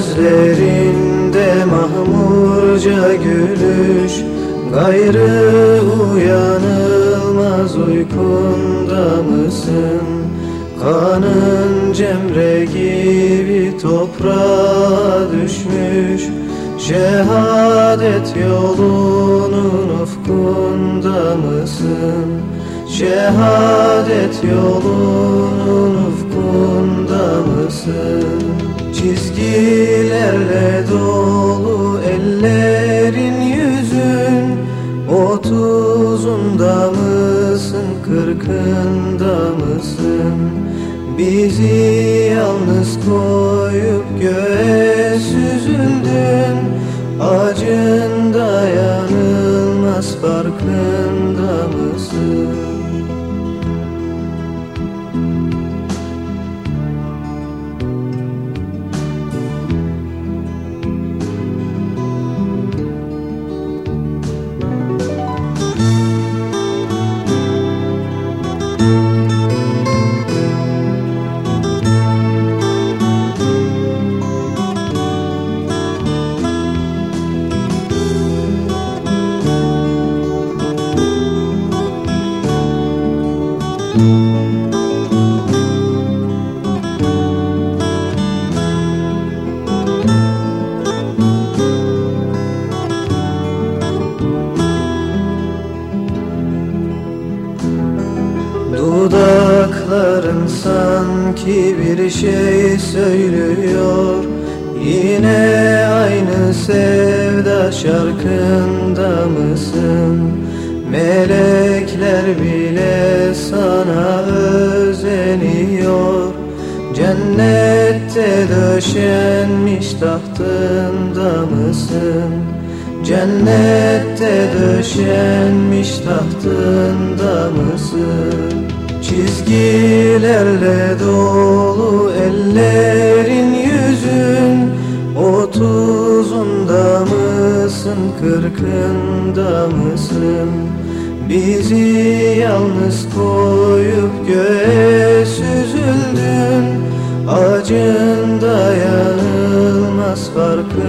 gözlerinde mahmurca gülüş Gayrı uyanılmaz uykunda mısın? Kanın cemre gibi toprağa düşmüş Şehadet yolunun ufkunda mısın? Şehadet yolunun ufkunda mısın? Çizgilerle dolu ellerin yüzün Otuzunda mısın, kırkında mısın? Bizi yalnız koyup göğe süzüldün Acın dayanılmaz farkında mısın? Dudakların sanki bir şey söylüyor Yine aynı sevda şarkında mısın? Melekler bile sana özeniyor Cennette döşenmiş tahtında mısın? Cennette döşenmiş tahtında mısın? Çizgilerle dolu ellerin Hayatın kırkında mısın? Bizi yalnız koyup göğe süzüldün Acın dayanılmaz farkı